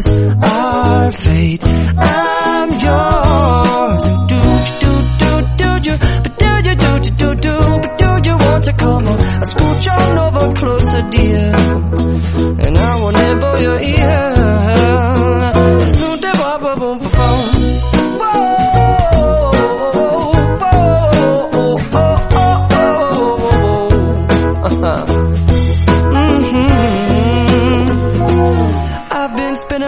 Is our fate. I'm yours. Do do do do do, but do you do do do do, but do you want to come on? Scooch on over closer, dear, and I will nibble your ear.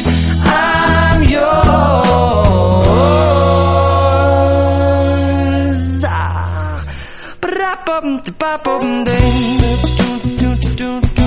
Our fate. I'm yours. Ah. Ba-da-bum-da-ba-bum-ding.